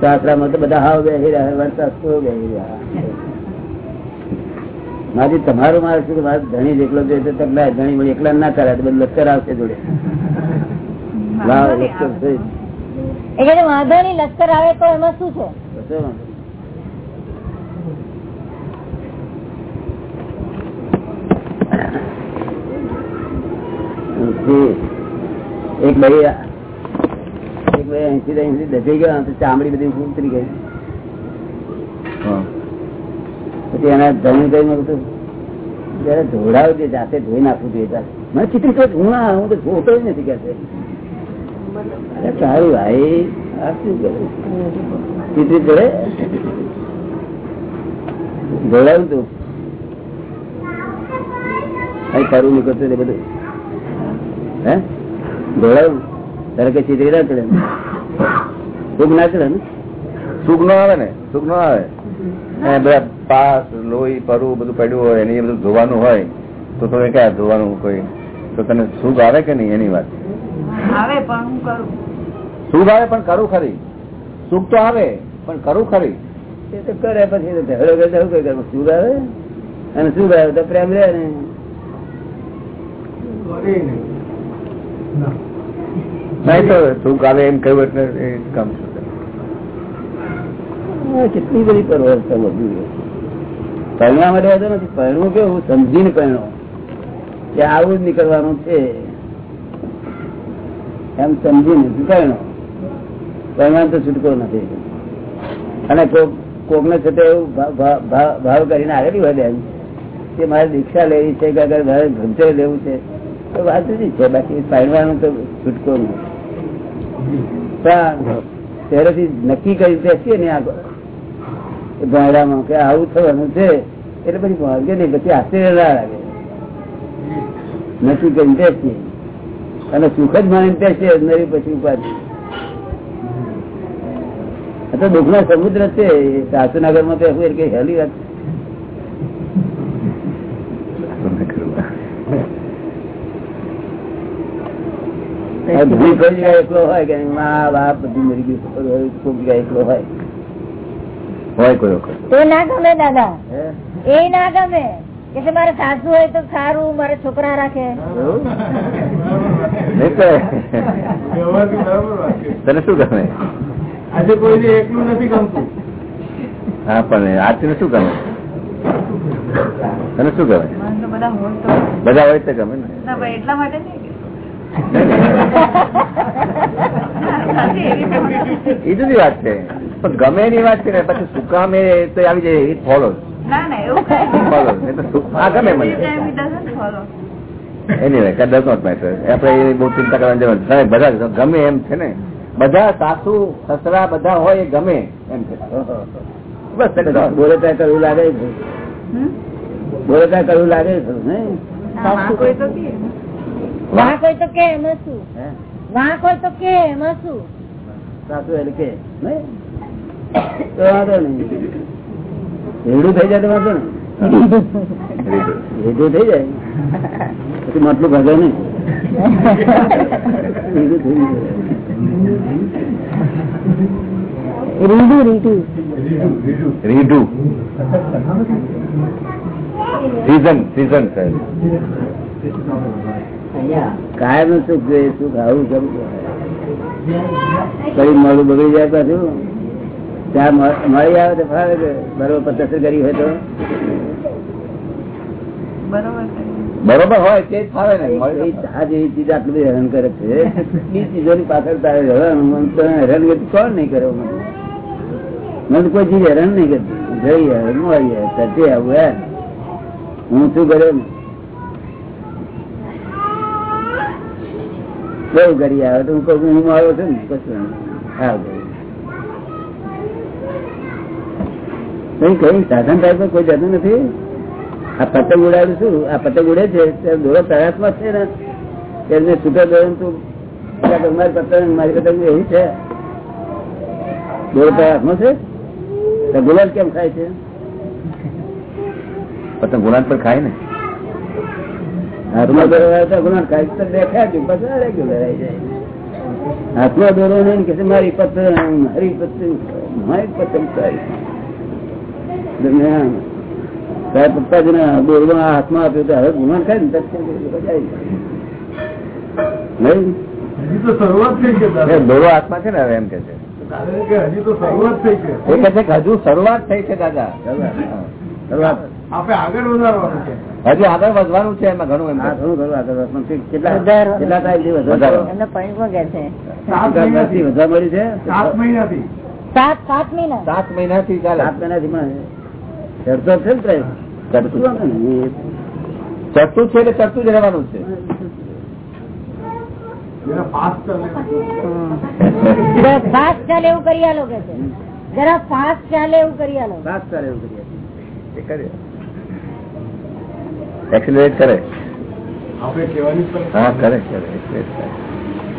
સાસરામાં તો બધા હાવ બેસી રહ્યા વરસાદ તો બેસી રહ્યા. મારી તમારું મારે શું મારે ધણી જેટલો જોઈએ તો ધણી વળી એકલા ના કરાય બધું લશ્કર આવશે જોડે. લાવ લશ્કર વાંધો નહીં લશ્કર આવે તો એમાં શું છે કશો વાંધો નહીં. એક ભાઈ એક ભાઈ એસી એસી દસી ગયો તો ચામડી બધી ઉતરી ગઈ. પછી એના ધણી કઈ કીધું જયારે ધોડાવજે જાતે ધોઈ નાખવું જોઈએ. મને ચિત્રી તો હું ના હું તો ધોતો જ નથી કે અરે સારું ભાઈ આ શું કરે? ચિત્રી જોડે ધોડાવું તું કઈ કરવું નીકળતું બધું. હે? ધોડાવું તારે કઈ ચિત્રી ના ચડે ને? ના ચડે ને સુખ નો આવે ને? સુખ નો આવે. એ બધા પાસ લોહી પરુ બધું પડ્યું હોય એની બધું ધોવાનું હોય તો તમે ક્યાં ધોવાનું કોઈ? તો તને સુખ આવે કે નહીં એની વાત? આવે પણ હું કરું? સુખ આવે પણ કરું ખરી. સુખ તો આવે પણ કરું ખરી. એ તો કરે પછી શું કરે શું આવે? અને શું આવે તો પ્રેમ રહે ને. નહીં તો સુખ આવે એમ કહ્યું એટલે કામ કેટલી બધી પરવર્તન માટે વાંધો નથી. પરણવું કેવું? સમજીને પરણો કે આવું જ નીકળવાનું છે. એમ સમજીને પરણો પરણવાનું તો છૂટકો નથી. અને કોક કોકને છતાં એવું ભાવ કરીને આવેલી હોય બેન કે મારે દીક્ષા લેવી છે કે અગર મારે ઘંટે લેવું છે તો વાત જ છે. બાકી પહેરવાનું તો છૂટકો પણ પહેલેથી નક્કી કરી બેસીએ ને એ કે આવું થવાનું છે, એટલે પછી ભાગે નહીં, પછી આશ્ચર્ય ના લાગે. નક્કી કરી બેસીએ અને સુખ જ માની બેસીએ નરી પછી ઉપાધિ. તો દુઃખ નો સમુદ્ર છે સાસુનગરમાં તો કઈ હેલી વાત તમને ખરું. આ ધૂળ કોઈ જગ્યાએ એકલો હોય કે મા બાપ બધું મરી ગયું હોય, કોઈક એકલો હોય. હોય કોઈ વખત. એ ના ગમે દાદા. એ ના ગમે. કે મારે સાસુ હોય તો સારું મારે છોકરા રાખે. તને શું ગમે? આજે કોઈ એકલું નથી ગમતું. હા પણ આજે શું ગમે? તને શું ગમે? બધા હોય તો ગમે ને. એટલા માટે એ જુદી વાત છે. પણ ગમે એની વાત છે ને પછી સુકામ એ તો આવી જાય ઇટ ફોલો ના ના એવું કઈ ફોલો નહીં તો સુખ આ ગમે મને. Every time it doesn't follow. Any that does not matter. એ બહુ ચિંતા કરવાની જરૂર બધા ગમે એમ છે ને. બધા સાસુ સસરા બધા હોય એ ગમે એમ છે. બસ. બોલે ત્યાં કરવું લાગે? બોલે ત્યાં કરવું લાગે ને કોઈ તો કહે. વાહ કોઈ તો કે એમાં શું હે? વાહ કોઈ તો કે એમાં શું સાસુ એટલે કે નહીં? તો રેડું થઈ જાય વાંધો રેડું થઈ જાય. પછી મતલું ભાગે નહીં રેડું રીડું રીડું. રીઢું સીઝન સીઝન સાહેબ. કાયમનું સુખ જોઈએ સુખ આવું કઈ મળું બગડી જાય પાછું? ત્યાં મળી આવે તો ફાવે બરોબર પચાસ કરી હોય તો. બરોબર હોય તે ફાવે ને. એ આ જેવી ચીજ આટલું બધું હેરાન કરે છે. એ ચીજોની પાછળ તારે હેરાન કરતી કોણ નહીં કરે મને? કોઈ ચીજ હેરાન નહીં કરતી. જઈ આવે મળી આવે સચે આવું યાર હું શું કર્યો? ને કેવું કરી આવે તો હું કહું હું આવ્યો છું ને, કશું નહીં. કઈ સાધન ટાઈપ કોઈ જતું નથી. આ પતંગ ઉડાડું છું. આ પતંગ ઉડે છે દોરો તરાસમાં છે ને. એમને છૂટો દોરો તું મારી પતંગ મારી પતંગ એવી છે. દોરો તરાસમાં છે? તો ગુલાલ કેમ ખાય છે? પતંગ ગુલાબ પર ખાય ને. હાથમાં દોરો તો તો દેખાય રેગ્યુલર આવી જાય. હાથમાં દોરો નહીં કે મારી પતંગ મારી પતંગ મારી પતંગ તારી પપ્પાજીને દોરવા હાથમાં આપ્યો તો હવે ગુમાન ખાય ને તરત જાય. હજી તો શરૂઆત થઈ છે એ દાદા દોરો હાથમાં છે ને હવે એમ કે છે. કારણ તો શરૂઆત થઈ છે. છે હજુ શરૂઆત થઈ છે દાદા. શરૂઆત. આપણે આગળ હજી આગળ વધવાનું છે એમાં ઘણું એમ ઘણું ઘણું આગળ વધવાનું. છે. કેટલા કેટલા? એમનો પોઈન્ટમાં કે છે? સાત મહિનાથી. વધારે મળી છે? સાત મહિનાથી. સાત સાત મહિના? સાત મહિનાથી ચાલે. સાત મહિનાથી ચડતો છે એટલે ચડતું જ રહેવાનું છે. ફાસ્ટ ચાલે. ફાસ્ટ એવું કરી આલો કે છે. જરા ફાસ્ટ ચાલે એવું કરી આલો. સાત ચાલે એવું કરી કરે. એક્સિલરેટ કરે આપણે કહેવાની પણ હા કરે કરે accelerate કરે.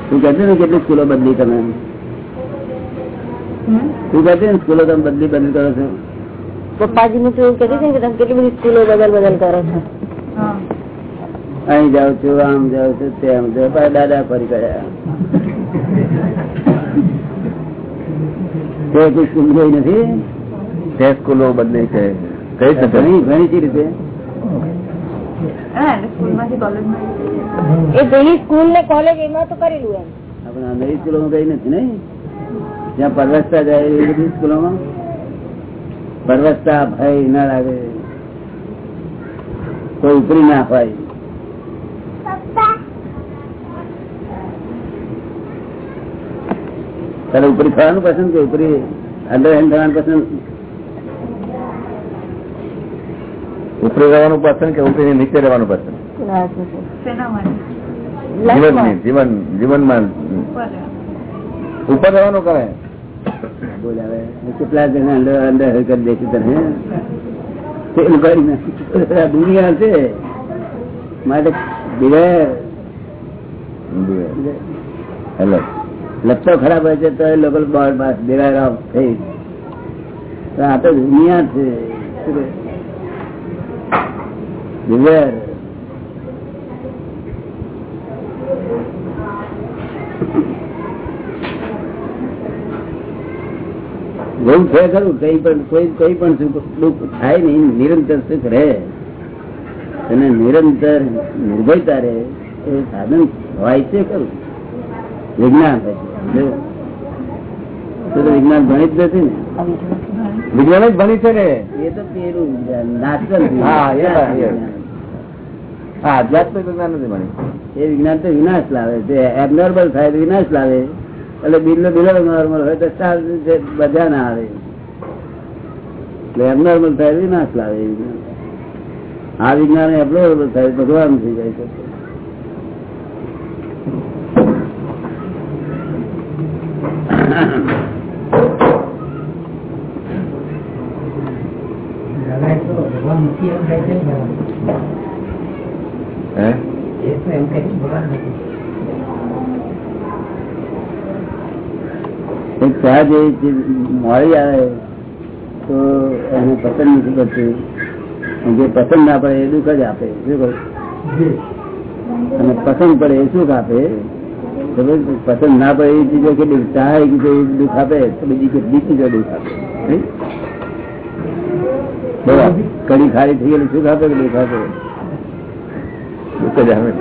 તું કહેતી ને કેટલી સ્કૂલો બદલી તમે તું કહેતી ને સ્કૂલો તમે બદલી બદલી કરો છો પપ્પાજી નું તો એવું કહેતી હતી ને કે તમે કેટલી બધી સ્કૂલો બદલ બદલ કરો છો હા અહીં જાઉં છું આમ જાઉં છું તેમ જાઉં પાછા દાદા ફરી કર્યા તે કોઈ સ્કૂલ જોઈ નથી તે સ્કૂલો બદલી છે કઈ જ નથી ઘણી ઘણી ચી રીતે હા, એટલે સ્કૂલમાંથી કોલેજમાં એ પેલી સ્કૂલ ને કોલેજ એમાં તો કરેલું એમ. આપણે આ નવી સ્કૂલોમાં કઈ નથી નહીં? જ્યાં પરવસતા જાય એવી બધી સ્કૂલોમાં? પરવસતા ભય ના લાગે. કોઈ ઉપરી ના હોય. તારે ઉપરી ખાવાનું પસંદ કે ઉપરી અંડર હેન્ડ થવાનું પસંદ? ઉપરી રહેવાનું પસંદ કે ઉપરી નીચે રહેવાનું પસંદ? જીવન જીવન, જીવનમાં. ઉપર રહેવાનું કરે. બોલાવે દુનિયા છે માટે હેલો લગતો ખરાબ હોય છે તો એ લોકો બહાર થઈ. આ તો દુનિયા છે. કહે? છે ખરું? કઈ પણ કોઈ કઈ પણ દુઃખ થાય નહીં નિરંતર સુખ રહે. અને નિરંતર નિર્ભયતા રહે એ સાધન હોય છે ખરું? વિજ્ઞાન વિજ્ઞાન ભણી જ નથી ને? વિજ્ઞાન જ ભણી છે ને? એ તો પેલું હા, એ. હા આધ્યાત્મિક વિજ્ઞાન નથી મળે એ વિજ્ઞાન તો વિનાશ લાવે તે એબનોર્મલ થાય તો વિનાશ લાવે. એટલે બિલો બિલો નોર્મલ હોય તો સારું બધા ના આવે. એટલે એબનોર્મલ થાય તો વિનાશ લાવે આ વિજ્ઞાન એબનોર્મલ થાય ભગવાન થઈ જાય છે. હે એક ચા જેવી ચીજ મળી આવે તો એને પસંદ નથી પડતું જે પસંદ ના પડે એ દુઃખ જ આપે. શું કહું? અને પસંદ પડે એ સુખ આપે. પસંદ ના પડે એ ચીજો કેટલી ચા એ દુઃખ આપે તો બીજી કેટલી ચીજો દુઃખ આપે? કડી ખાલી થઈ ગયેલું સુખ આપે કે દુઃખ આપે? દુઃખ જ આવે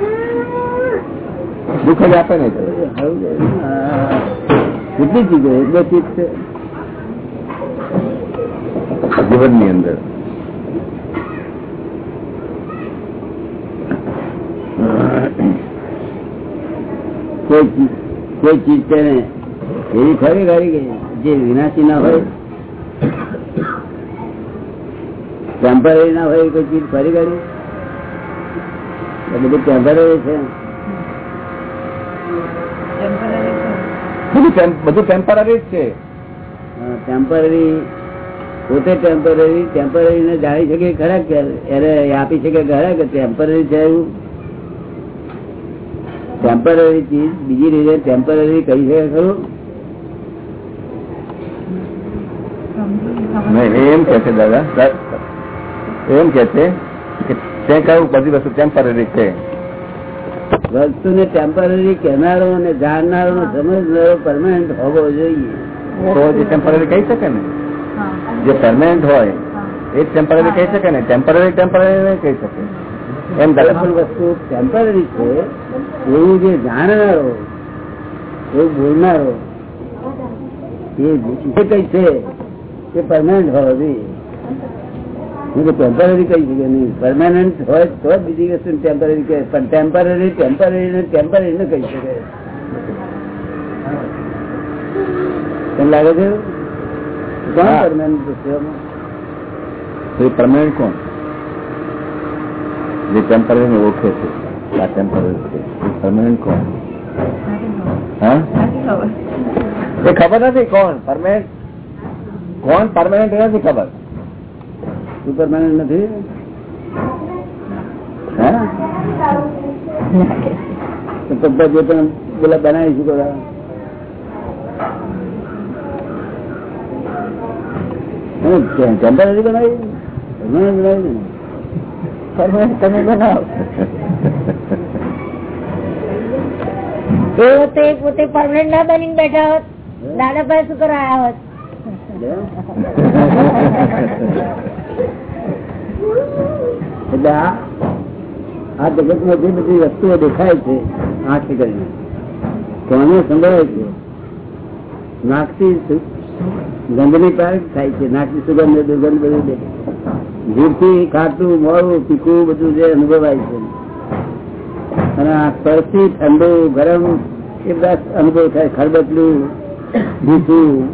દુઃખ જ આપે ને કેટલી ચીજો? એક ચીજ છે. જીવનની અંદર. કોઈ ચીજ છે ને એવી ખરી ખરી જે વિનાશી ના હોય. ટેમ્પરરી ના હોય કોઈ ચીજ ખરી ખરી? બધું ટેમ્પરરી છે. બધું બધું ટેમ્પરરી જ છે. ટેમ્પરરી પોતે ટેમ્પરરી ટેમ્પરરી ને જાણી શકે ખરા એને આપી શકે ખરા કે ટેમ્પરરી છે એવું? ટેમ્પરરી ચીજ બીજી રીતે ટેમ્પરરી કહી શકે ખરું? નહીં, એમ કે છે દાદા. એમ કે છે. કે તે કહ્યું બધી વસ્તુ ટેમ્પરરી છે? વસ્તુને ટેમ્પરરી કહેનારો અને જાણનારો સમજનારો પરમાનન્ટ હોવો જોઈએ. તો જે ટેમ્પરરી કહી શકે ને? જે પરમાનન્ટ હોય એ ટેમ્પરરી કહી શકે ને? ટેમ્પરરી ટેમ્પરરી નહીં કહી શકે. એમ પણ વસ્તુ ટેમ્પરરી છે એવું જે જાણનારો એવું બોલનારો એ જે કઈ છે કે પરમાનન્ટ હોવો જોઈએ. હું તો ટેમ્પરરી કહી શકે નહીં. પરમાનન્ટ હોય તો જ બીજી વસ્તુ ટેમ્પરરી કહે. પણ ટેમ્પરરી ટેમ્પરરી ને ટેમ્પરરી ને કહી શકે. કેમ લાગે છે? કોણ પરમાનન્ટ છે પરમાનન્ટ કોણ? જે ટેમ્પરરી ને ઓળખે છે. આ ટેમ્પરરી છે. પરમાનન્ટ કોણ? હા? એ ખબર નથી કોણ? પરમાનન્ટ કોણ પરમાનન્ટ નથી ખબર? સુપરમેન નથી? પપ્પા જે પણ પેલા બનાવી શું કરવા? ટેમ્પરરી બનાવી? બનાવી. તમે બનાવો. એ વખતે પોતે પરમનન્ટ ના બની બેઠા હોત. દાદા પાસે શું કરવા હોત? એટલે આ જગતમાં જે બધી વસ્તુઓ દેખાય છે, આંખ કરીને. કોને સંભળાય છે. નાકથી ગંધની પાર થાય છે? નાકની સુગંધ દુર્ગંધ બધું જીભથી ખાટું મોડું પીકું બધું જે અનુભવાય છે. અને આ સ્પર્શથી ઠંડુ, ગરમ, એ બધા અનુભવ થાય. ખરબચલું ભીસું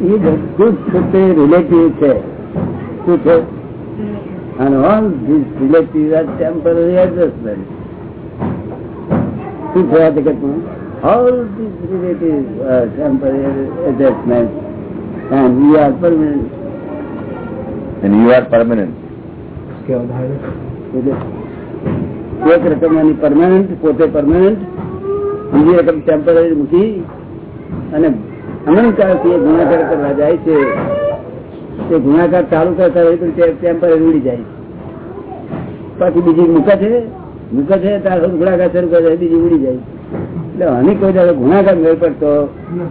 એ બધું જ રિલેટિવ છે. શું છે these relatives are temporary adjustments. શું છે આ જગતમાં? Relatives are temporary adjustments and we are permanent. and you are permanent એટલે એક રકમની પરમાનન્ટ પોતે પરમાનન્ટ બીજી રકમ ટેમ્પરરી મૂકી અને અનંતકાળથી એ ગુણાકાર કરવા જાય છે તે ગુણાકાર ચાલુ કરતા હોય તો ટેમ્પરરી ઉડી જાય. પછી બીજી મૂકે છે? મૂકે છે, ત્યાં ગુણાકાર શરૂ કરે બીજી ઉડી જાય. એટલે આની કોઈ દાડો ગુણાકાર નહીં પડતો.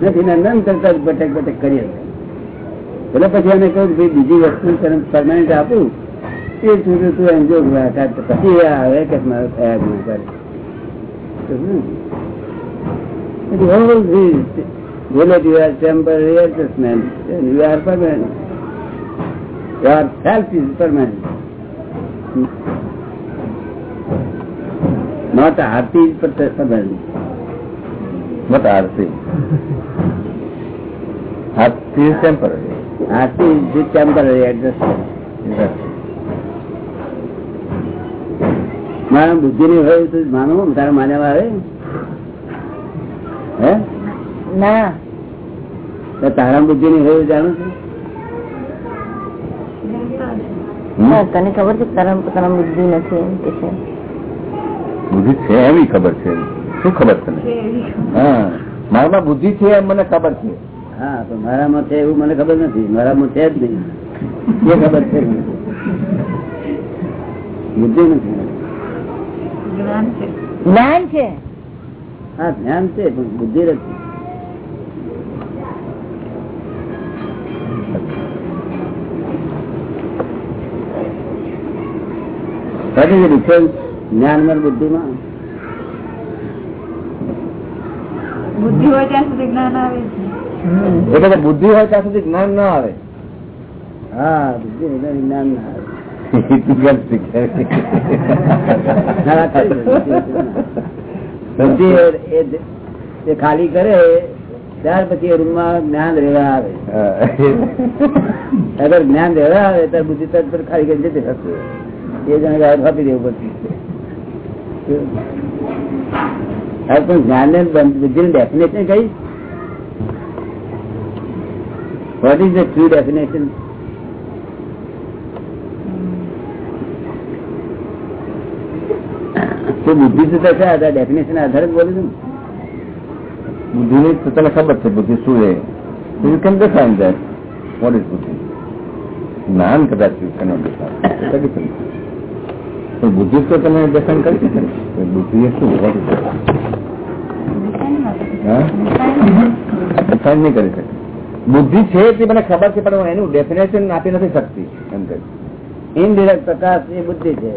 નથી, ને અનંત કરતા જ ભટક ભટક કરીએ. એટલે પછી એને કહ્યું કે બીજી વસ્તુ પરમાનન્ટ આપું. એ સુધી તું એમ જો ગુણાકાર પછી એ આવે કે મારો થયા ગુણાકાર? It all is relative temporary adjustment. Your self is permanent. Not Arti is permanent. what are they Arti is temporary Arti is the temporary adjustment. મારા બુદ્ધિ ની હોય તો માનવું તારા માન્યામાં આવે હે ના તારા બુદ્ધિ ની હોય જાણું છું ના, તને ખબર છે કરમ બુદ્ધિ નથી એમ કે છે? બુદ્ધિ છે એવી ખબર છે શું ખબર તને. હા મારામાં બુદ્ધિ છે એમ મને ખબર છે. હા તો મારામાં છે એવું મને ખબર નથી. મારામાં છે જ નહીં. એ ખબર છે બુદ્ધિ નથી જ્ઞાન છે? હા જ્ઞાન છે પણ બુદ્ધિ નથી. Is the difference જ્ઞાનમાં બુદ્ધિમાં. બુદ્ધિ હોય ત્યાં સુધી જ્ઞાન આવે એટલે બુદ્ધિ હોય ત્યાં સુધી જ્ઞાન ના આવે. હા બુદ્ધિ જ્ઞાન ના આવે. ખાલી કરે ત્યાર પછી એ રૂમમાં જ્ઞાન રેવા આવે. અગર જ્ઞાન રહેવા આવે ત્યારે બુદ્ધિ તરફ ખાલી કરી જતી એ જણે ગાયબ આપી દેવું પડશે હવે પણ જ્ઞાન ને બુદ્ધિ ની ડેફિનેશન કઈ? What is the true definition તો બુદ્ધિ શું થશે આ ડેફિનેશન આધારે જ બોલું છું બુદ્ધિ ની તો તને ખબર છે બુદ્ધિ શું છે? You can define that what is બુદ્ધિ જ્ઞાન કદાચ યુ કેનોટ ડિફાઇન તો બુદ્ધિ તો તમે દર્શન કરી શકે. બુદ્ધિ એ શું? Define નહીં કરી શકે. બુદ્ધિ છે તે મને ખબર છે, પણ હું એનું ડેફિનેશન આપી નથી શકતી. એમ કહે ઇનડિરેક્ટ પ્રકાશ એ બુદ્ધિ છે.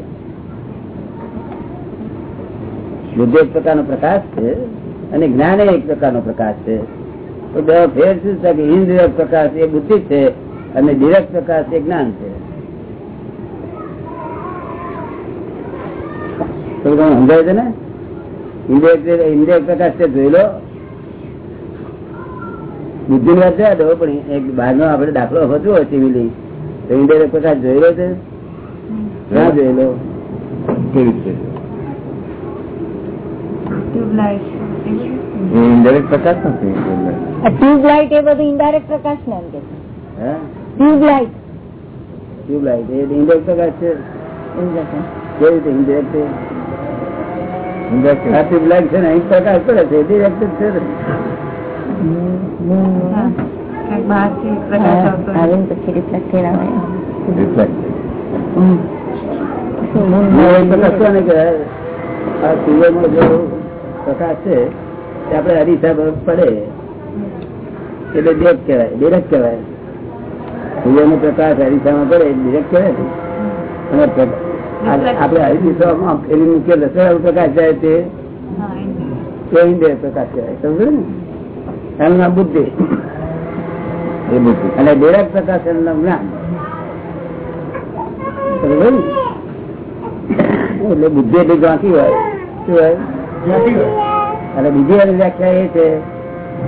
બુદ્ધિ એક પ્રકારનો પ્રકાશ છે અને જ્ઞાન એક પ્રકારનો પ્રકાશ છે. તો બે ફેર શું છે કે ઇનડિરેક્ટ પ્રકાશ એ બુદ્ધિ છે અને ડિરેક્ટ પ્રકાશ એ જ્ઞાન છે. તમે સમજાય છે ને? ઇન્ડિયા ઇન્ડિયા પ્રકાશ છે જોઈ લો. બુદ્ધિ ની વાત જવા દો પણ એક બહારનો આપડે દાખલો હતો હોય સિવિલી તો ઇન્ડિયા પ્રકાશ જોઈ લો છે? ક્યાં જોઈ લો. કેવી રીતે? ટ્યુબલાઇટ. એ ઇન્ડિરેક્ટ પ્રકાશ નથી ટ્યુબલાઇટ. એ બધું ઇન્ડાયરેક્ટ પ્રકાશ ને એમ કે છે. Tube light. ટ્યુબલાઇટ એ ઇન્ડિરેક્ટ પ્રકાશ છે. કેવી રીતે ઇન્ડિરેક્ટ છે? આ ટ્યુબલાઇટ છે ને અહીં પ્રકાશ પડે છે ડિરેક્ટ જ છે પ્રકાશ આવતો હોય. પછી રિફ્લેક્ટેડ આવે રિફ્લેક્ટ એ પ્રકાશ કોને કહેવાય? આ સૂર્યનો જો પ્રકાશ છે તે આપણે અરીસા પડે. એટલે ડિરેક્ટ કહેવાય ડિરેક્ટ સૂર્ય નો પ્રકાશ અરીસામાં પડે ડિરેક્ટ કેવાય. અને પ્ર- આ- આપણે અરીસામાં ફેરી પ્રકાશ જાય તે. પ્રકાશ જાય સમજો ને? એમના બુદ્ધિ. એ બુદ્ધિ. અને ડિરેક્ટ પ્રકાશ એમના જ્ઞાન. સમજો ને? એટલે બુદ્ધિ એટલી ઝાંકી હોય. શું હોય? અને બીજી એની વ્યાખ્યા એ છે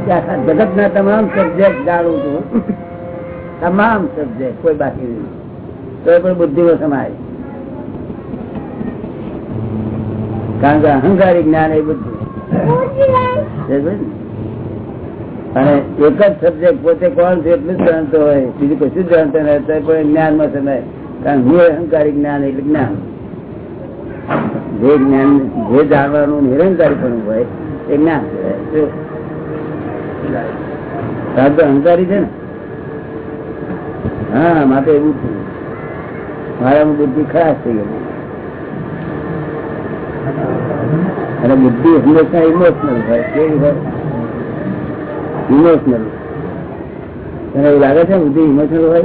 કે આખા જગત ના તમામ સબ્જેક્ટ જાણું છું. તમામ સબ્જેક્ટ કોઈ બાકી નહીં. તો એ પણ નો સમાય કારણ કે અહંકારી જ્ઞાન એ બધું અને એક જ સબ્જેક્ટ પોતે કોણ છે એટલું જ જાણતો હોય. બીજું કશું જાણતો નહીં તો પણ જ્ઞાનમાં સમાય કારણ હું અહંકારી જ્ઞાન એટલે જ્ઞાન. જે જ્ઞાન, જે જાણવાનું નિરંકારી પણ હોય, એ જ્ઞાન કહેવાય. તો અહંકારી છે ને? હા માટે એવું થયું મારામાં બુદ્ધિ ખરાબ થઈ ગઈ. અને બુદ્ધિ હંમેશા ઇમોશનલ હોય, કેવી હોય? ઇમોશનલ તને એવું લાગે છે બુદ્ધિ ઇમોશનલ હોય?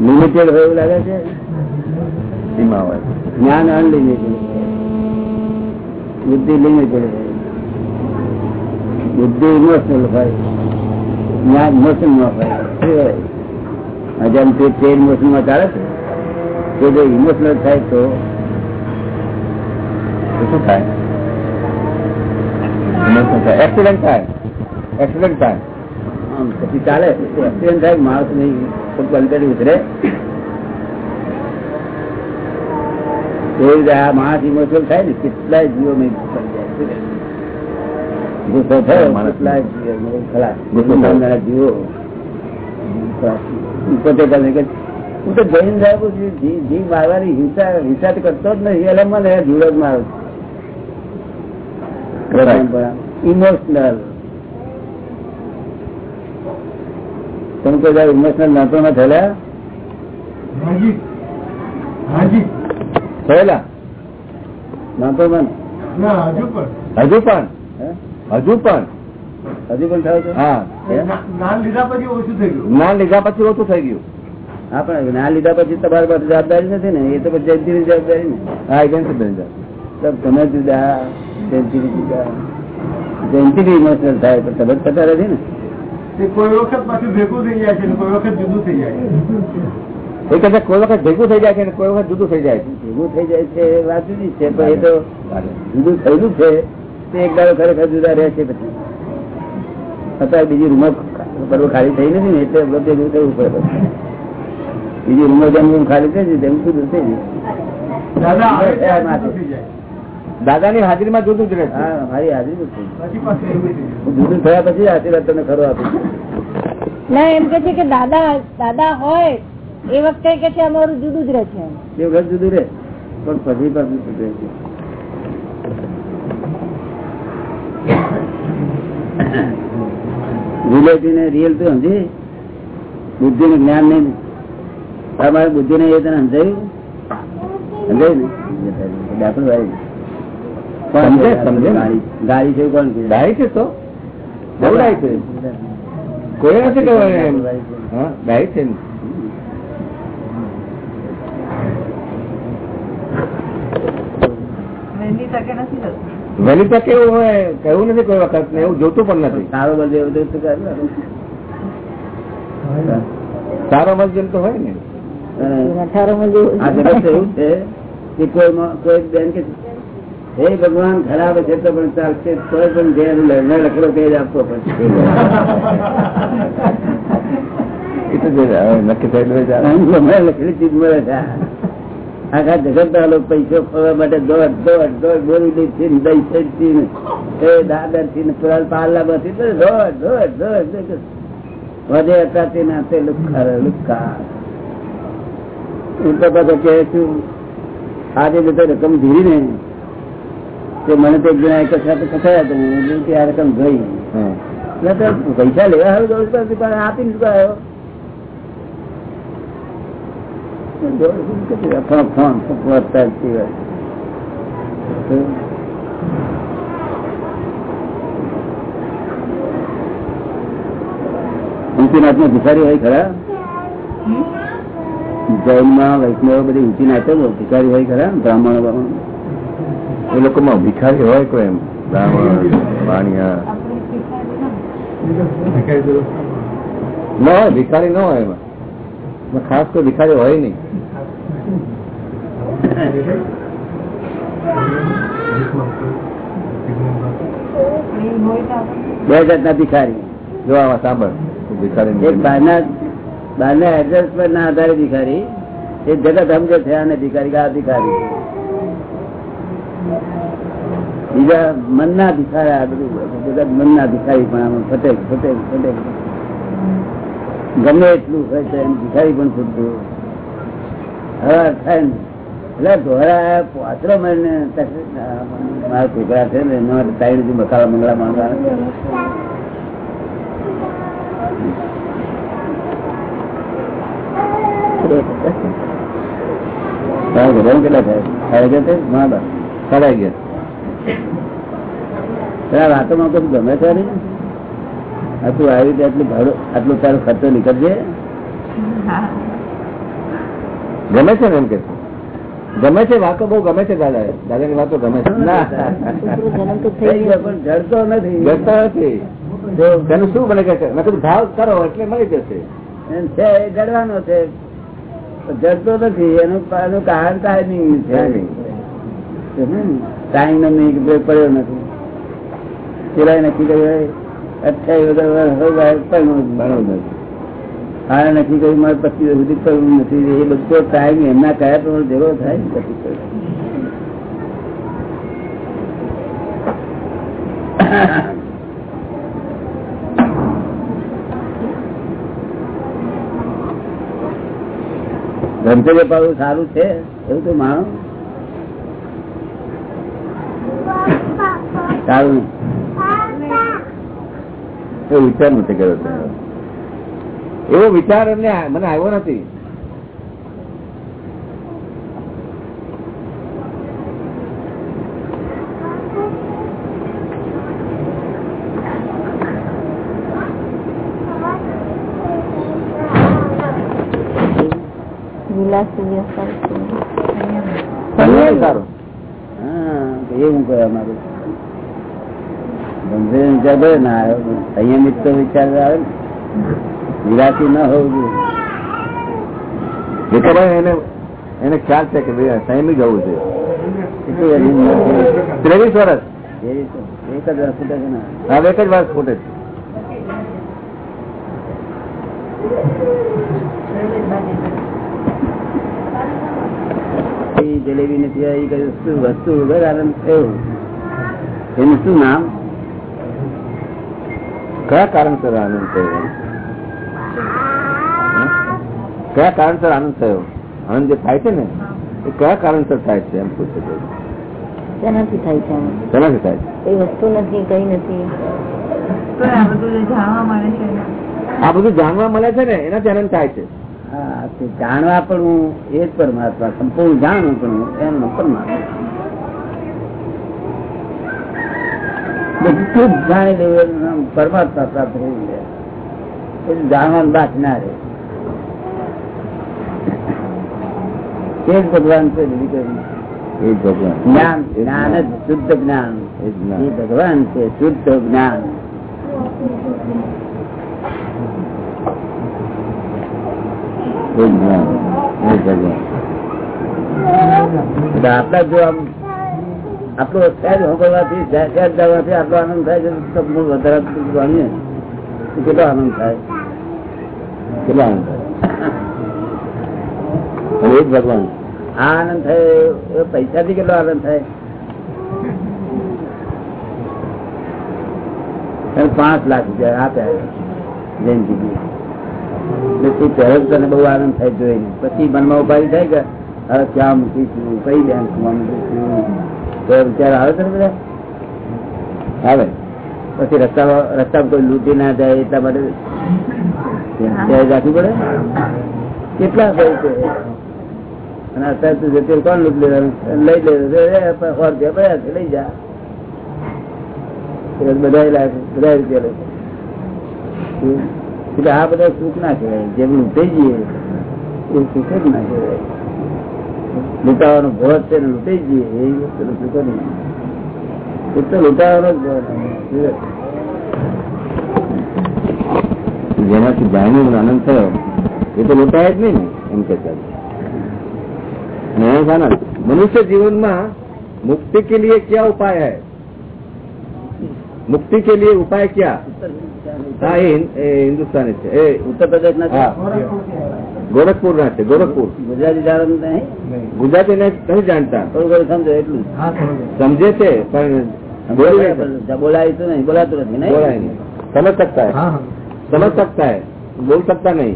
લિમિટેડ હોય એવું લાગે છે? સીમા હોય. જ્ઞાન અનલિમિટેડ બુદ્ધિ લિમિટેડ હોય. બુદ્ધિ ઇમોશનલ હોય. જ્ઞાન ઇમોશનમાં હોય. જેમ તે ટ્રેન ચાલે છે જો ઇમોશનલ થાય તો શું થાય? એક્સિડન્ટ થાય? એક્સિડન્ટ થાય. પછી ચાલે. એક્સિડન્ટ થાય માણસ નહીં પલટી ઉતરે. એવી આ માણસ ઇમોશનલ થાય ને કેટલાય જીવો નહીં ગુસ્સો થયો કેટલાય જીવો ખલાસ. જીવો. પોતે હું તો જૈન સાહેબ જીવ મારવાની હિંસા હિંસા કરતો જ નથી. એટલે મને જીવડો જ મારો ઇમોશનલ તમે કોઈ ઇમોશનલ નાતો માં થયેલા? હાજી. હાજી. થયેલા? નાતો માં હજુ પણ. હજુ પણ? હે? હજુ પણ? હજુ પણ થાવ છો? હા. ના- લીધા પછી ઓછું થઈ ગયું. જ્ઞાન લીધા પછી ઓછું થઈ ગયું. હા પણ ના લીધા પછી તમારી પાસે જવાબદારી નથી ને. એ તો પછી જયંતિની જવાબદારી ને. હા એ તમે જુદા. જયંતિ ઇમોશનલ થાય પણ તમે થતા રહે ને? કોઈ વખત પાછું ભેગું થઈ જાય છે કોઈ વખત જુદું થઈ જાય એ કહે કોઈ વખત ભેગું થઈ જાય છે કોઈ વખત જુદું થઈ જાય છે. ભેગું થઈ જાય છે એ વાત જુદી છે પણ એ તો જુદું થયેલું છે તે એક દાડો ખરેખર જુદા રહે છે પછી. અત્યારે બીજી રૂમો બરોબર ખાલી થઈ નથી ને એટલે બધે જુદું થયું પડે બીજી રૂમો જેમ ખાલી થઈ જાય તેમ જુદું થઈ જાય. દાદા ની હાજરી માં જુદું જ રહે મારી હાજરી જુદું થયા. પછી આશીર્વાદ તમે ખરો આપી ના એમ કે છે કે દાદા દાદા હોય એ વખતે કે છે અમારું જુદું જ રહે છે એ વખત જુદું રહે. પણ પછી પાછું જુદું રહે. છે રિલેટિવ ને રિયલ તો સમજી? બુદ્ધિ નું જ્ઞાન નહીં. તમારે બુદ્ધિ ને એ તને સમજાયું? સમજાયું ને? એટલે આપણું ભાઈ સમજે, સમજે ગાડી ગાડી છે કોણ કે છે તો? બહુ ડાય છે? કોઈ નથી કહેવાય ડાય છે વહેલી તકે એવું હોય કહેવું નથી કોઈ વખત ને એવું જોતું પણ નથી. સારો બધે એવું તો શું કરે? સારો મજલ તો હોય ને. અઠારો જગત એવું છે કે કોઈ માં- કોઈ બેન કે હે ભગવાન ખરાબ છે તો પણ ચાલશે તો પણ જે લડને લખડો તે જ આપવો પડશે. લખેલી ચીજ મળે છે. આખા જગત લોકો પૈસો ખોવા માટે બોરી થી દઈ થી એ દાદરથી પાલા તો. વધે હું પાછો કે છું આજે બધો રકમ ધીરી ને તે મને તો એક જણા એક સાથે કથાયા તો હું એટલે કે આ રકમ ગઈ. એટલે તો પૈસા લેવા હવે તો ઉપર દુકાન આપીને શું આવ્યો ફોન સિવાય. ઊંચીનાથમાં ભિખારી હોય ખરા? જૈનમાં વૈષ્ણવ બધી ઊંચી નાથે ભિખારી હોય ખરા? બ્રાહ્મણ બ્રાહ્મણો? એ લોકોમાં ભિખારી હોય કોઈ એમ. બ્રાહ્મણ વાણિયા. ન હોય ભિખારી ન હોય એમાં. ખાસ તો ભિખારી હોય નહીં. બે જાતના ભિખારી. જોવા સાંભળ. ભિખારી એક બહારના બહારના એડ્રેસ પર ના આધારે ભિખારી. એ જગત સમજે છે આને ભિખારી કે આ ભિખારી. બીજા મનના ભિખારી આ બધું મન ના ભિખારી પણ આમાં ફટે ફટે ફટે ગમે એટલું હોય છે એમ ભિખારી પણ ખૂટતું હવા થાય ને એટલે ધોરા પાત્ર મને મારા છોકરા છે ને એના માટે ત્રણ હજુ બકાલા મંગળા માંગવા કેટલા થાય? સાડા અગિયાર થાય? સાડા અગિયાર તારા વાતોમાં કશું ગમે નહીં? તું આવી રીતે આટલું ભાડું આટલું તારો ખર્ચો નીકળજે. ગમે છે ને એમ કે ગમે છે વાતો બહુ ગમે છે દાદા દાદા ની વાતો ગમે છે. ગયો પણ જડતો નથી. જડતો નથી. તેનું શું બને કે મેં કીધું ભાવ કરો એટલે મળી જશે. એમ છે એ જડવાનો છે. જડતો નથી એનું કારણ કાંઈ નહીં છે ટાઈમ પડ્યો નથી. સિલાઈ નક્કી કર્યું અઠાવી વગર સારું છે એવું તો માનો. સારું એવો વિચાર નથી કર્યો તે. એવો વિચાર એમને આ- મને આવ્યો નથી વિલાસી સંયમ સારું હા તો એ હું કહેવા માંગુ છું ધનતેજે વિચાર ભલે ના આવ્યો સંયમિત તો વિચાર આવે ને. હોવું જોઈએ. એને એને ખ્યાલ છે કે ભાઈ સંયમી જવું છે. કેટલું એની ઉંમર છે? ત્રેવીસ વર્ષ? એ રીતે એક જ વર્ષ છે કે હવે એક જ વર્ષ ખોટે છે. જલેબી નથી વસ્તુ થયો. એનું શું નામ? કયા કારણસર આનંદ થયો? કયા કારણસર આનંદ થયો? આનંદ જે થાય છે ને એ કયા કારણસર થાય છે? એમ પૂછે છે. શેનાથી થાય છે શેનાથી થાય છે. કઈ વસ્તુ નથી કઈ નથી. આ બધું જાણવા મળે છે આ બધું જાણવા મળે છે ને એનાથી આનંદ થાય છે. હા તે જાણવા પણ એ જ પરમાત્મા સંપૂર્ણ જાણવું પણ એમનો પરમાત્મા. બધું જ જાણી લેવું એનું નામ પરમાત્મા પ્રાપ્ત થઈ જાય જાણવાનું બાકી ના રહે. એ જ ભગવાન છે બીજું જ્ઞાન જ જ્ઞાન જ શુદ્ધ જ્ઞાન. એ ભગવાન છે શુદ્ધ જ્ઞાન. આપડા જો આમ આટલો સહેજ હોગળવાથી સહેજ જવાથી આટલો આનંદ થાય છે, તો મૂળ વધારે ગણીએ તો કેટલો આનંદ થાય? કેટલા આનંદ થાય? અને એ જ ભગવાન. આ આનંદ થાય, એ પૈસાથી કેટલો આનંદ થાય? એને પાંચ લાખ રૂપિયા આપ્યા જયંતિજી એટલે તું પહેલા જ તને બહુ આનંદ થાય જોઈને. પછી મનમાં ઉપાડી થાય કે હવે ક્યાં મૂકીશું કઈ બેંકમાં મૂકીશું તો વિચાર આવે તને બધા? આવે. પછી રસ્તા રસ્તામાં કોઈ લૂંટી ના જાય એટલા માટે ત્યાં રાખવી પડે? કેટલા ભાઈ છે? અને અત્યારે તું જતી કોણ લૂંટ લેવાનું? લઈ લે સો રૂપિયા પડ્યા છે લઈ જા. બધા લાગે બધા રૂપિયા લે. એટલે આ બધા સુખ ના કહેવાય. જેમ લૂંટાઈ જઈએ એ સુખ જ ના કહેવાય. લૂંટાવાનો ભોજ છે લૂંટાઈ જઈએ એ વસ્તુ નથી કરી એ તો લૂંટાવાનો જ ભોજ જેનાથી ભાઈનો આનંદ થયો એ તો લૂંટાય જ નહીં ને એમ કહેતા મનુષ્ય જીવનમાં મુક્તિ કે લીએ ક્યાં ઉપાય હૈ? મુક્તિ કે લીએ ઉપાય ક્યાં? હિન્દુસ્તાની છે. એ ઉત્તર પ્રદેશ ના ગોરખપુર ના છે ગોરખપુર ગુજરાતી જાણો નહીં ગુજરાતી ને નથી જાણતા થોડું ઘણું સમજો એટલું સમજે છે પણ બોલી નહીં શકતા. બોલાય બોલાય તો નહીં બોલાતું નથી નહીં बोला ही नहीं समझ सकता है समझ सकता है बोल सकता नहीं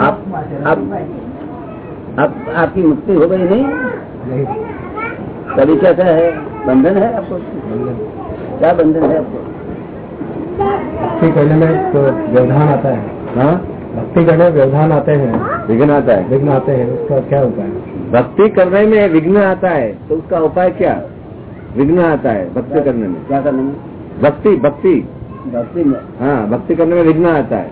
आप आप आप आपकी मुक्ति हो गई नहीं कभी कैसा है बंधन है आपको क्या बंधन है आपको भक्ति करने में तो व्यवधान आता है। हाँ? भक्ति करने में व्यवधान आते हैं। विघ्न आता है। विघ्न आते हैं उसका क्या होता है भक्ति करने में विघ्न आता है तो उसका उपाय क्या? विघ्न आता है भक्ति करने में। क्या करने में? भक्ति भक्ति। भक्ति में? हाँ भक्ति करने में विघ्न आता है।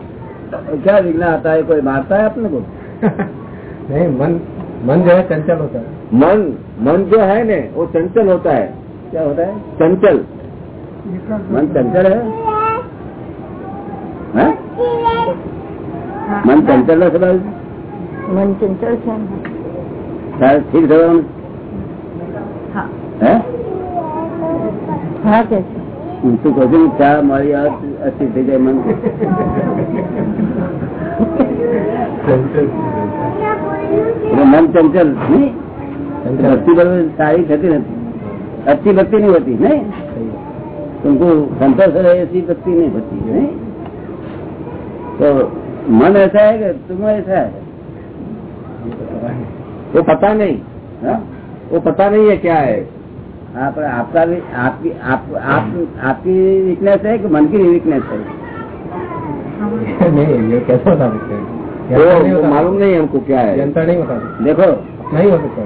क्या विघ्न आता है? कोई मारता है अपने को? नहीं मन मन जो है चंचल होता है। मन मन जो है ने वो चंचल होता है। क्या होता है? चंचल। मन चंचल है? हैं? मन चंचल है सदा મન ચંચળ છે તારે સ્થિર થવાનું હા હે હા કે છે હું તું કહું છું ચા મારી આ અસ્થિર થઈ જાય મન એટલે મન ચંચલ નહીં ભક્તિ બરોબર સારી થતી નથી अच्छी भक्ति नहीं होती नहीं तुमको संतोष है ऐसी भक्ति नहीं होती नहीं तो मन ऐसा है कि तुम ऐसा है? वो पता नहीं हाँ? वो पता नहीं है क्या है। हाँ पर आपका भी आपकी आप, आप आपकी वीकनेस है कि मन की वीकनेस है? नहीं ये कैसे बता सकते हैं? बता मालूम नहीं हमको क्या है। जनता नहीं बता सकती देखो। नहीं हो सकता।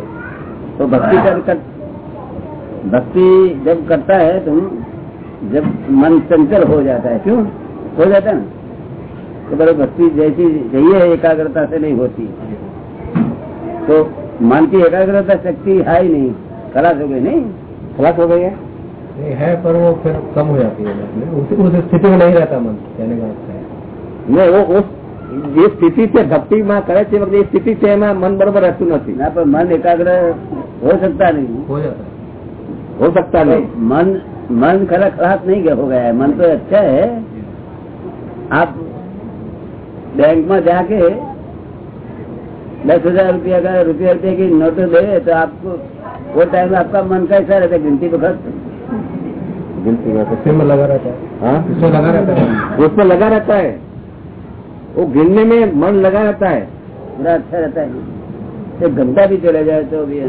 तो भक्ति कर, कर भक्ति जब करता है तुम जब मन चंचल हो जाता है। क्यों? हो जाता है ना? तो बड़े भक्ति जैसी चाहिए एकाग्रता से नहीं होती तो मन की एकाग्रता शक्ति है ही नहीं खलास हो गई नहीं खलास हो गई है नहीं है पर वो फिर कम हो जाती है बाद में। उस, उस स्थिति में नहीं रहता मन कहने का अर्थ है નહીં वो उस જે સ્થિતિ છે ભક્તિ માં કરે છે વખતે એ સ્થિતિ છે એમાં મન બરોબર રહેતું નથી ना पर मन एकाग्र हो सकता नहीं हो जाता है हो सकता तो नहीं मन मन खरा खलास नहीं हो गया है मन तो अच्छा है आप बैंक में जाके दस हज़ार रुपया का रुपया रुपये की नोट दे तो आपको वो टाइम आपका मन कैसा रहता है गिनती वक्त गिनती में में लगा रहता है हाँ उसमें लगा रहता है उसमें लगा रहता है वो गिनने में मन लगा रहता है पूरा अच्छा रहता है एक घंटा भी चला जाए तो भी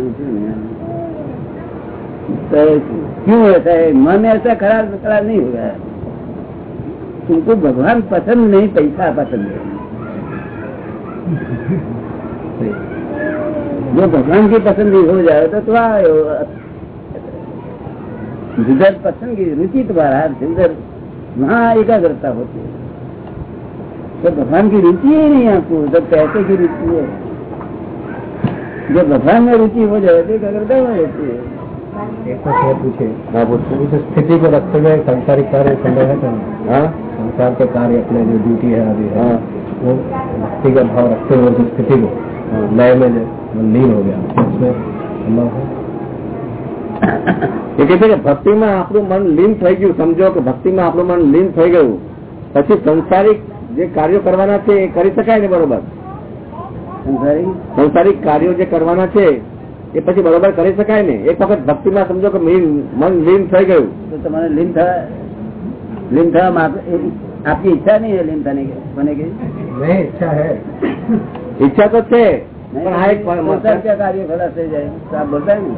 तो क्यों ऐसा है मन ऐसा खराब खराब नहीं हो गया है तुमको भगवान पसंद नहीं पैसा पसंद है जो भगवान की पसंद हो जाए तो तुम्हारा जिधर पसंद की रुचि तुम्हारा जिधर वहाँ एकाग्रता होती है। तो भगवान की रुचि ही नहीं आपको तो पैसे की रुचि है। जब भगवान में रुचि हो जाए तो एकाग्रता में रहती है। एक तो पूछे। हाँ पूछो स्थिति को रखते हुए संसारिक कार्य संभव है हाँ। संसार के कार्य अपने जो ड्यूटी है अभी। है। हाँ वो भक्ति का भाव रखते हुए उस स्थिति को लय में जो लीन हो गया उसमें संभव है એ કે છે કે ભક્તિમાં આપણું મન લીન થઈ ગયું સમજો કે ભક્તિમાં આપણું મન લીન થઈ ગયું પછી સંસારિક જે કાર્યો કરવાના છે એ કરી શકાય ને બરોબર संसारी સંસારિક કાર્યો જે કરવાના છે એ પછી બરોબર કરી શકાય ને એક વખત ભક્તિમાં સમજો કે મીન- મન લીન થઈ ગયું तो तुम्हारे लिंग था लिंग था माप- आपकी इच्छा नहीं है लिंग थाने की होने की नहीं इच्छा है ઈચ્છા તો છે नहीं, પણ આ એક संसार क्या कार्य खलास हो जाए तो आप बोलता है ना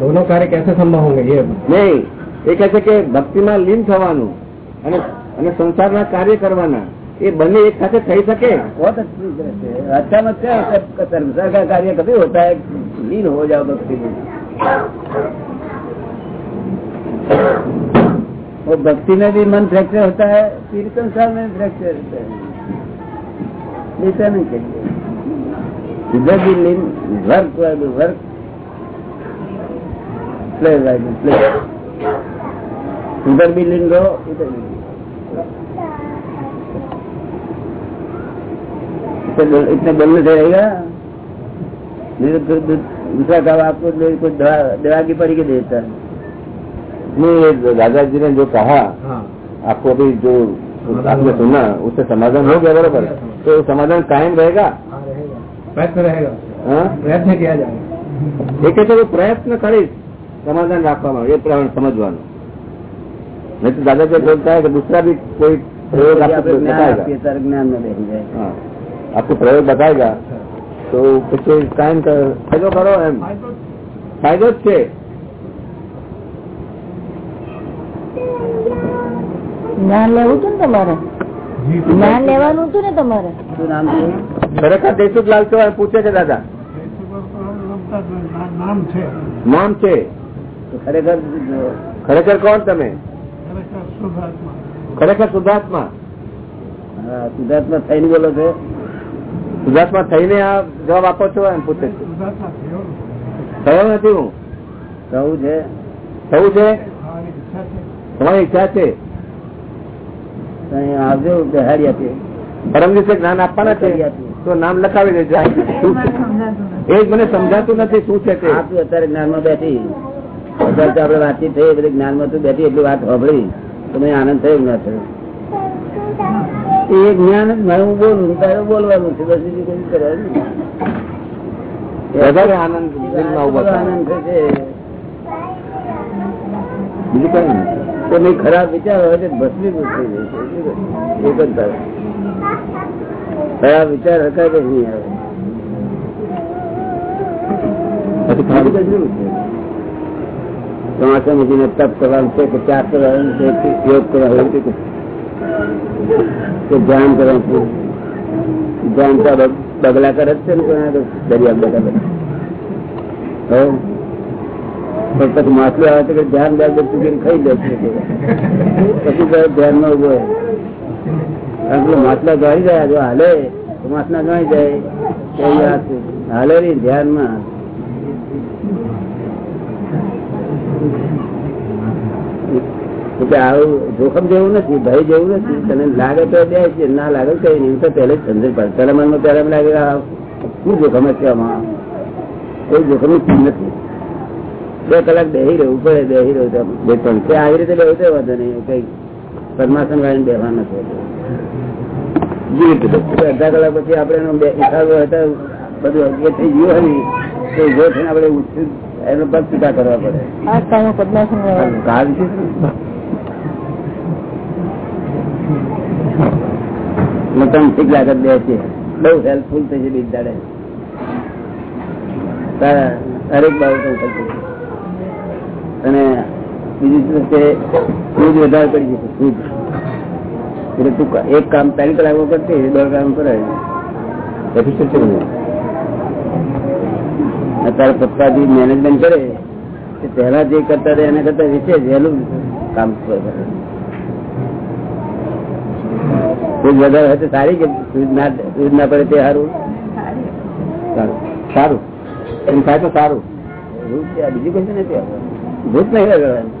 दोनों कार्य कैसे संभव होंगे ये નહીં એ કહે છે કે ભક્તિમાં લીન થવાનું અને અને સંસારના કાર્ય કરવાના એ બંને એક સાથે થઈ શકે बहुत अच्छी तरह से अच्छा मत क्या है, सब संसार का कार्य कभी होता है लीन हो जाओ भक्ति में वो भक्ति में भी मन फ्रैक्चर होता है फिर साल में फ्रैक्चर होता है। ऐसा नहीं चाहिए इधर भी लीन, वर्क वर्क प्ले प्ले उधर भी लीन रहो, इधर भी इतने बोल- बोलने से रहेगा? तो दूसरा काम आपको कुछ दवा की पड़ी के देता है। नहीं दादाजी ने जो कहा हाँ। आपको अभी जो आपने सुना उससे समाधान हो गया बराबर। हाँ, तो समाधान कायम रहेगा? हाँ, प्रयत्न रहेगा प्रयत्न किया जाएगा एक तो प्रयत्न करे समाधान रखा એ नहीं तो दादाजी बोलता है कि दूसरा भी कोई प्रयोग आपको आपको प्रयोग बताएगा। अच्छा। तो कुछ कायम करो ફાયદો करो फायदो જ્ઞાન લેવું હતું ને તમારે? જ્ઞાન લેવાનું હતું ને તમારે? ખરેખર દેશુલાલ ચૌહાણ પૂછે છે દાદા. નામ છે. નામ છે. તો ખરેખર ખરેખર કોણ તમે? ખરેખર સુધાર્થમાં સિદ્ધાર્થમાં થઈને બોલો છો. સુધાર્થમાં થઈને આ જવાબ આપો છો એમ પૂછે થયો. નથી હું. થવું છે. થવું છે? મારી ઈચ્છા છે. તમારી ઈચ્છા છે? આવજો બેહાડી આપીએ. પરમ દિવસે જ્ઞાન આપવાના છે? તો નામ લખાવી દેજો એ મને સમજાતું નથી. એ જ મને સમજાતું નથી શું છે તે? તું અત્યારે જ્ઞાનમાં બેઠી. અત્યારે તો આપણે વાતચીત થઈ બધી જ્ઞાનમાં તું બેઠી એટલી વાત સાંભળી તો મને આનંદ થયો ના થયો? એ જ્ઞાન જ મારે હું બોલું તારે બોલવાનું છે બસ બીજું કઈ કરવાનું. આનંદ. આનંદ થશે. બીજું કઈ નહીં. તો નહીં ખરાબ વિચાર હોય તો ભસ્મીભૂત થઈ જશે બીજું કઈ. એક જ તારે ખરાબ વિચાર હકાય તો નહીં આવે પછી બીજું ખરાબ- કશું નથી. ચોમાસા મૂકીને તપ કરવાનું છે કે ત્યાગ કરવાનું છે કે યોગ કરવાનું છે કે- કે ધ્યાન કરવાનું છે ધ્યાન તો બગ- બગલા કરે જ છે ને કોના તો દરિયા બેઠા બેઠા હો. પણ પછી માછલું આવે તો ધ્યાન બે ચૂકીને ખાઈ લે. પછી ધ્યાન ધ્યાનમાં ઊભો કારણ કે માછલા ગળી જાય જો હાલે, તો માછલા ગણી જાય. તો. હાલે નહીં, ધ્યાનમાં એટલે આવું જોખમ જેવું નથી, ભય જેવું નથી. તને લાગે તો બે છે ના લાગે તો કઈ નહીં. તો પહેલે જ સમજણ પડે. તારા મનમાં, પહેલા લાગે શું જોખમ છે આમાં? કોઈ જોખમ નથી. બે કલાક બેહી રહેવું પડે બેહી રહ્યું બે ત્રણ કે આવી રીતે બેહું તો વાંધો નહીં કઈ પરમાસન વાળી બેહવા નથી અડધા કલાક પછી હોય બધું એ થઈ ગયું હોય તો ઊભો થઈને આપણે ઉઠી એનો પગ છૂટા કરવા પડે. આ ટાઈમે પદ્માસન રહેવાનું. કાલ છે. શું? ઠીક લાગત બે છે. બહુ હેલ્પફુલ થઈ છે બીજ દાડે હરેક બાબત અને બીજું છે સૂજ વધારે પડી જશે સૂજ એટલે તું એક કામ પહેલી કલાક કરતી દોઢ કામ કરે એફિશિયન્ટ છે બધું. અત્યારે પપ્પાજી મેનેજમેન્ટ કરે તે પહેલા જે કરતા હતા એના કરતા વિશે વહેલું કામ કરે. વધારે હોય તો સારી કે સૂઝ ના પડે તે સારું? સારું. સારું. એમ થાય તો સારું. બીજું કશું નથી ભૂત નહીં લગાડવાનું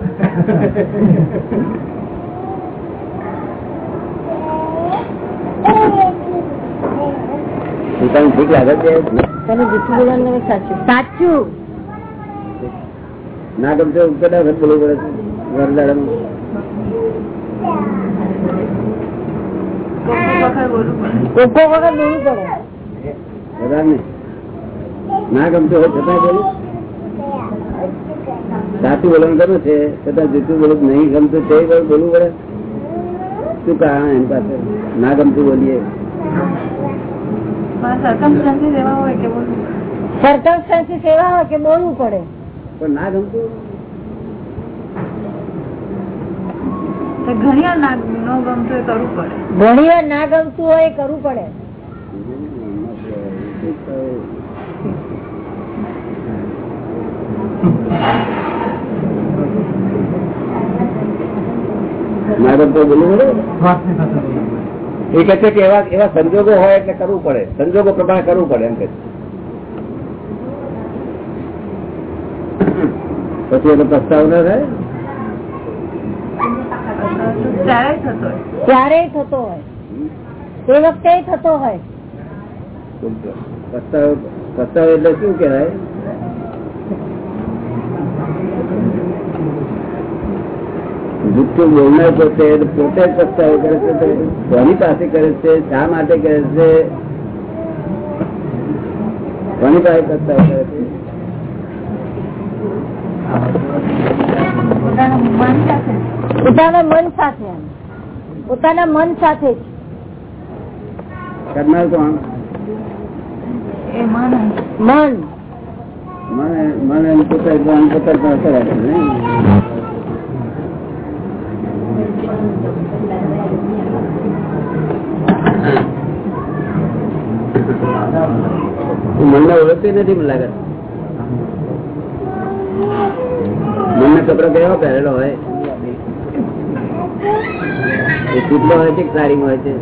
પોતાનું ઠીક લાગે છે સાચું. સાચું. ના ગમતો કેટલા વખત બોલવું પડે છે. વરદાડામાં કોક વખત બોલવું પડે. ના ગમતું હોય છતાં બોલું. સાચું વલણ કરવું છે છતાં જૂઠું બોલવું નહીં ગમતું તે બોલવું પડે. શું કારણ એની પાસે ના ગમતું બોલીએ. હોય હોય ઘણી વાર ના ગમતું? એ કરવું પડે. બોલવું પડે એ છે કે એવા એવા સંજોગો હોય એટલે કરવું પડે. સંજોગો પ્રમાણે કરવું પડે એમ કે પછી એનો પ્રસ્તાવ ના થાય? ત્યારે થતો હોય. ક્યારેય થતો હોય. તે વખતે થતો હોય. પ્રસ્તાવ પ્રસ્તાવ એટલે શું કહેવાય? જુઠ્ઠું બોલનાર પોતે પોતે જ પસ્તાવો કરે છે કોની પાસે કરે છે શા માટે કરે છે? કોની પાસે પસ્તાવો કરે છે? પોતાનું મન સાથે. પોતાના મન સાથે પોતાના મન સાથે જ. કરનાર કોણ? મન મન. મને પોતે પોતે કરે છે નહીં? હું મનને ઓળખતી નથી લાગે. મનને કપડો કેવો પહેરેલો હોય. એ કેટલો હોય છે સારી હોય છે?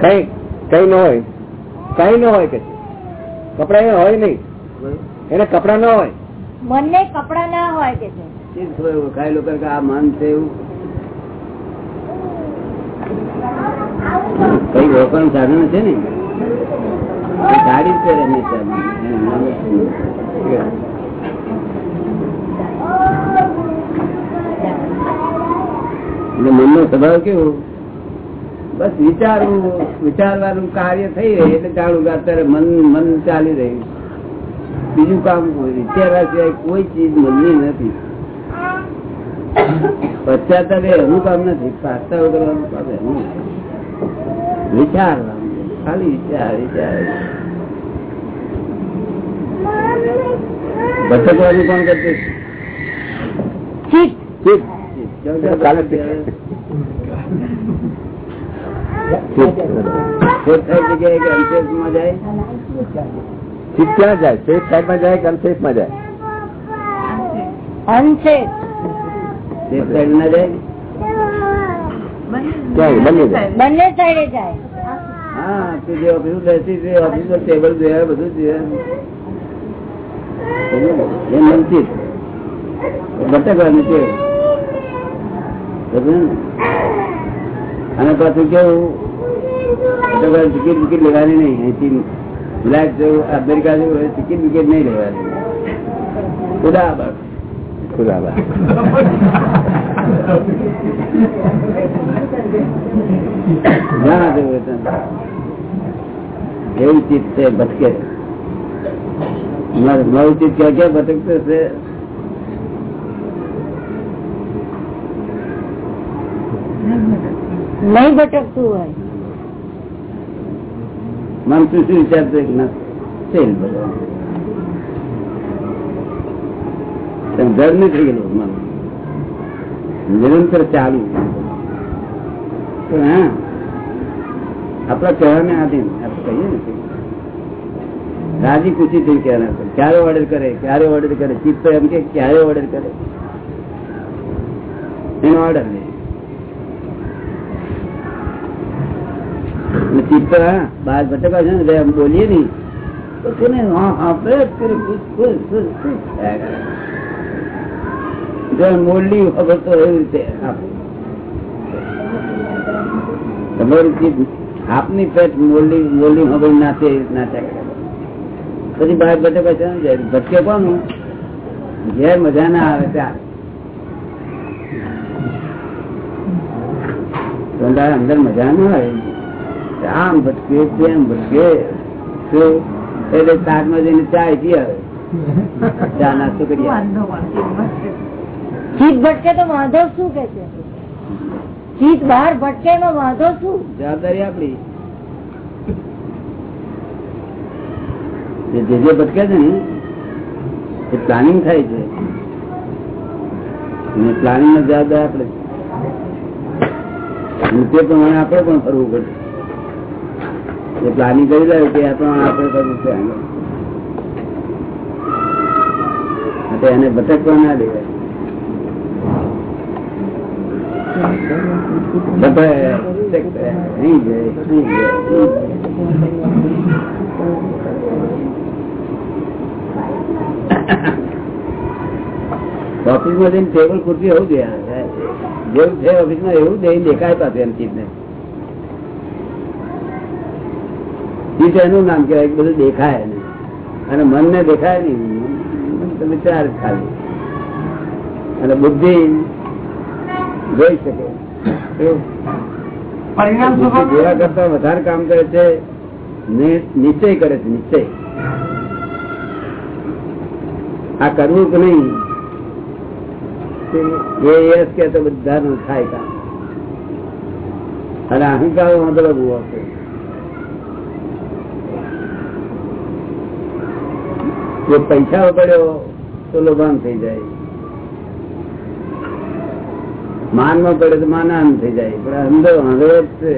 કઈ કઈ ન હોય. કઈ ન હોય કે. કપડા એ હોય નહીં. એને કપડા ના હોય. મન ને કપડા ના હોય કે ઓળખાય લોકો આ મન છે એવું? કઈ સાધન છે ને? ગાડી છે મનનો સ્વભાવ કેવો? બસ વિચારવું વિચારવાનું કાર્ય થઈ રહ્યું એટલે જાણું કે અત્યારે મન મન ચાલી રહ્યું બીજું કામ વિચારવા સિવાય કોઈ ચીજ મનની નથી. પશ્ચાતાપ એનું કામ નથી પાછા કરવાનું કામ એનું વિચારવાનું ખાલી વિચાર વિચાર. ભટકવાનું કોણ કરતું? ચીટ. ચીજ. ચીજ. કાલે જ ખોટ થાય જગ્યાએ કે અંતેશમાં જાય ચીજ ક્યાં જાય સેફ સાઈડમાં જાય કે અનસેફમાં જાય અનસે તે સાઈડ ના જાય ક્યાંય બંને જાય બંને સાઈડે જાય હા તું જે ઓફિસ બેસી છે ઓફિસ પર ટેબલ જોયા બધું જોયા એ મનથી ભટકવાનું છે સમજ્યો ને? અને પાછું કેવું? ભટકવાનું ટિકિટ વિકિટ લેવાની નહીં. અહીંથી બ્લેક જેવું અમેરિકા જેવું હોય ટિકિટ વિકિટ નહીં લેવાની. ઉડા બસ ખુદાબા ના જેવું હોય તો. એવું ચીજ છે ભટકે. મારું નવું ચીજ ક્યાં ક્યાં ભટકતો છે નહીં ભટકતું હોય. મન શું શું વિચારતું. જડ નથી ગયેલું મન? નિરંતર ચાલુ. હા, આપણા કહેવાને આધીન, આપણે કહીએ ને. રાજી ખુશી થઈ કહેવાના ક્યારે ઓર્ડર કરે, ક્યારે ઓર્ડર કરે? ચિત્ત એમ કે, ક્યારે ઓર્ડર કરે? એનો ઓર્ડર લે. બાર ભટકા છે ને એટલે આમ બોલીએ નહીં તો તેને હા હા પ્રયત્ન કરે ખુશ ખુશ ખુશ ખુશ થયા કરે. જો મોરલી ખબર તો એવી રીતે આપે. તમારી ચીજ આપની પેટ મોરલી મોરલી ખબર નાચે નાચ્યા કરે પછી બહાર ભટકા છે ને જાય. ભટકે કોનું ઘેર મજા ના આવે ત્યારે તો તારે અંદર મજા ના આવે આમ ભટકે તેમ ભટકે. એટલે તાજમાં જઈને ચા પી આવે. ચા નાસ્તો કરી ચિત્ત ભટકે તો વાંધો શું કે છે? ચીજ બહાર ભટકે એમાં વાંધો શું? જવાબદારી આપડી જે જે ભટકે છે ને એ પ્લાનિંગ થાય છે. અને પ્લાનિંગની જવાબદાર આપણે. અને તે પ્રમાણે આપણે પણ ફરવું પડે. એ પ્લાનિંગ કરી રહ્યું કે આ પ્રમાણે આપણે કરવું છે. એને ભટકવા ના દેવાય. ઓફિસમાં જઈને ટેબલ ખુરશી એવું જોઈએ. જેવું છે ઓફિસમાં એવું દેખાય પાસે એમ ચીજ ને ચીજ એનું નામ કહેવાય બધું દેખાય એને. અને મન ને દેખાય નહીં. તો વિચાર ખાલી. અને બુદ્ધિ જોઈ શકે. પરિણામ જોયા કરતા વધારે કામ કરે છે નિશ્ચય કરે છે નિશ્ચય આ કરવું કે નહીં? એ કે તો બધાનું થાય કામ. અને અહંકાર વાંધો ઊભો જો પૈસા વગડ્યો તો લોભાન થઈ જાય. માનમાં પડે તો માનાન થઈ જાય. પણ અંદર છે.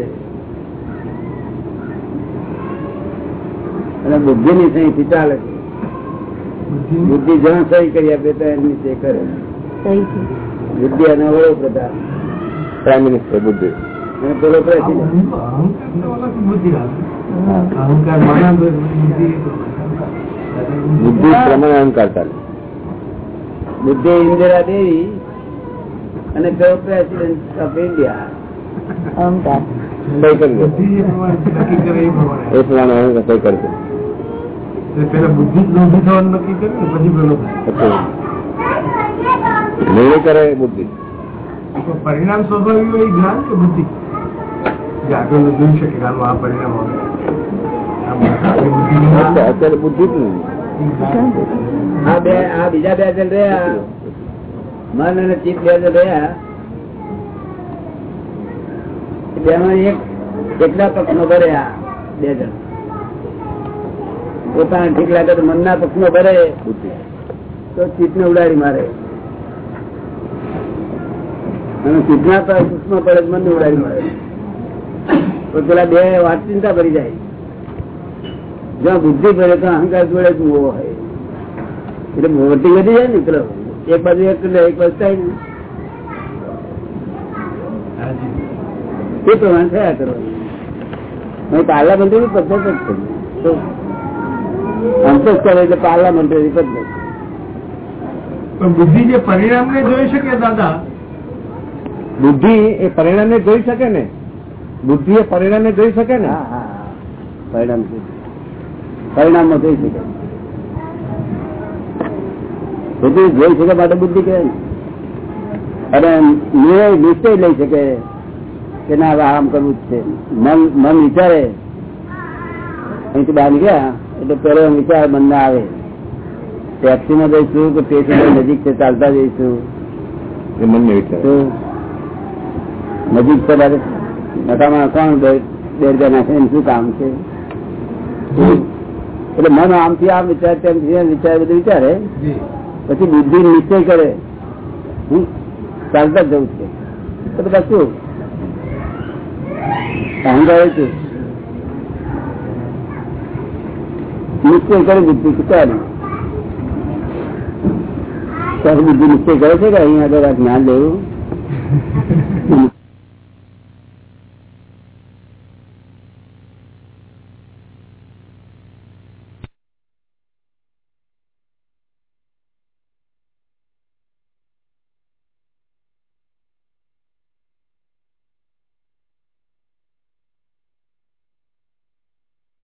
અને બુદ્ધિ ની સહી થી ચાલે બુદ્ધિ જ્યાં સહી કરી આપે તો એની તે કરે. બુદ્ધિ અને વડોપ્રધાન પ્રાઇમ મિનિસ્ટર બુદ્ધિ. અને પેલો પ્રેસિડેન્ટ. અહંકાર માના બુદ્ધિ. બુદ્ધિ પ્રમાણે અહંકાર ચાલે બુદ્ધિ ઇન્દિરા દેવી અને પેલો પ્રેસિડેન્ટ ઓફ ઇન્ડિયા અહંકાર નક્કી કરે એ પ્રમાણે. બુદ્ધિ લોભી થવાનું નક્કી પછી નિર્ણય કરે બુદ્ધિ. તો પરિણામ સ્વાભાવિક હોય જ્ઞાન કે બુદ્ધિ? જે આગળ જોઈ શકે આનું આ પરિણામ આવે આમ બુદ્ધિ આ બે, આ બીજા બે જણ રહ્યા. મન અને ચિત્ત બે જણ રહ્યા. બેમાં એક, એકલા નો ભર્યા બે જણ. પોતાને ઠીક લાગે તો મનના નો ભરે. તો ચિત્ત ને ઉડાડી મારે. અને ચિત્તના નો પડે મન ને ઉડાડી મારે. તો પેલા બે વાત ચિંતા ભરી જાય. જ્યાં બુદ્ધિ ભરે તો અહંકાર જોડે જ હોય. એટલે મોટી વધી જાય ને પેલો એક બાજુ એક એક બાજુ થાય ને. એ પ્રમાણે થયા કરવાનું પાર્લામેન્ટરી ની પદ્ધત જ છે. કરે એટલે પાર્લામેન્ટરી પદ્ધત. બુદ્ધિ જે પરિણામ ને જોઈ શકે દાદા? બુદ્ધિ એ પરિણામ ને જોઈ શકે ને? બુદ્ધિ એ પરિણામ ને જોઈ શકે ને? હા હા. પરિણામ છે પરિણામમાં જોઈ શકે બુદ્ધિ જોઈ શકે માટે બુદ્ધિ કહેવાય અને નિર્ણય નિશ્ચય લઈ શકે કે ના હવે આમ કરવું જ છે. મન મન વિચારે. અહીંથી બહાર નીકળ્યા એટલે પેલો વિચાર મનમાં આવે. ટેક્સીમાં જઈશું કે સ્ટેશન નજીક છે ચાલતા જઈશું? મનને વિચાર. નજીક છે નકામાં કોણ બે બે રૂપિયા નાખે? શું કામ છે? એટલે મન આમથી આમ વિચાર તેમ વિચાર બધું વિચારે. પછી બુદ્ધિ નિશ્ચય કરે. હું ચાલતા જવું છે. તો બધા શું? અહંકાર છે. નિશ્ચય કરે બુદ્ધિ ચાલે ત્યારે બુદ્ધિ નિશ્ચય કરે છે કે અહીંયા આગળ જ્ઞાન લેવું?